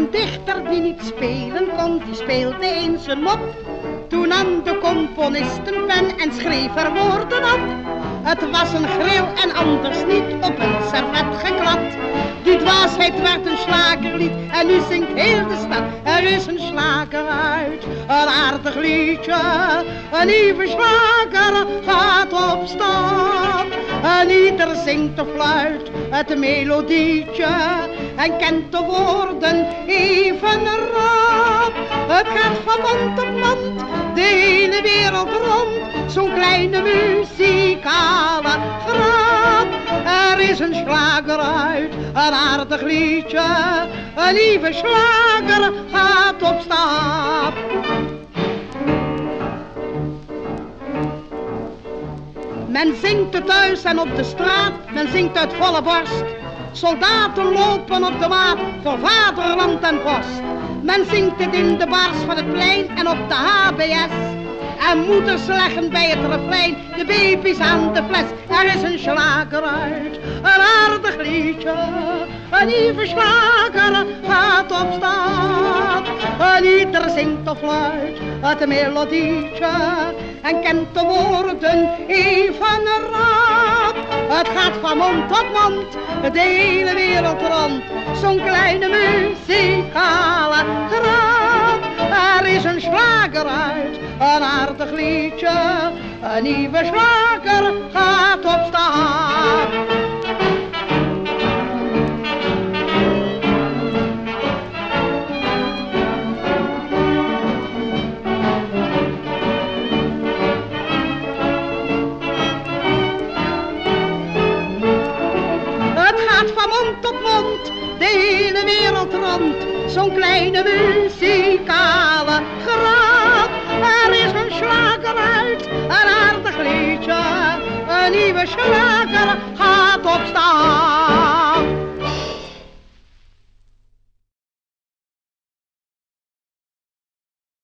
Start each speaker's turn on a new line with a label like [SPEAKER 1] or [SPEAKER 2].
[SPEAKER 1] dichter die niet spelen kon, die speelde eens een mop. Toen nam de componist een pen en schreef er woorden op. Het was een gril en anders niet op een servet geklad. Die dwaasheid werd een slagerlied en nu zingt heel de stad. Er is een slager uit, een aardig liedje. Een nieuwe slager gaat op stap. En ieder zingt of fluit het melodietje. En kent de woorden even rap. Het gaat van mond op mond, de hele wereld rond. Zo'n kleine muzikale grap. Er is een slager uit, een aardig liedje. Een lieve slager gaat op stap. Men zingt het thuis en op de straat, men zingt uit volle borst. Soldaten lopen op de maat voor vaderland en post. Men zingt het in de bars van het plein en op de HBS. En moeders leggen bij het refrein de baby's aan de fles. Er is een slager uit, een aardig liedje. Een lieve slager gaat op stap. En ieder zingt of luid het melodietje. En kent de woorden even rap. Van mond tot mond, de hele wereld rond. Zo'n kleine muzikale grap. Er is een slager uit, een aardig liedje. Een nieuwe slager gaat op de hele wereld rond. Zo'n kleine muzikale grap. Er is een slager uit, een aardig liedje. Een nieuwe slager gaat op staan.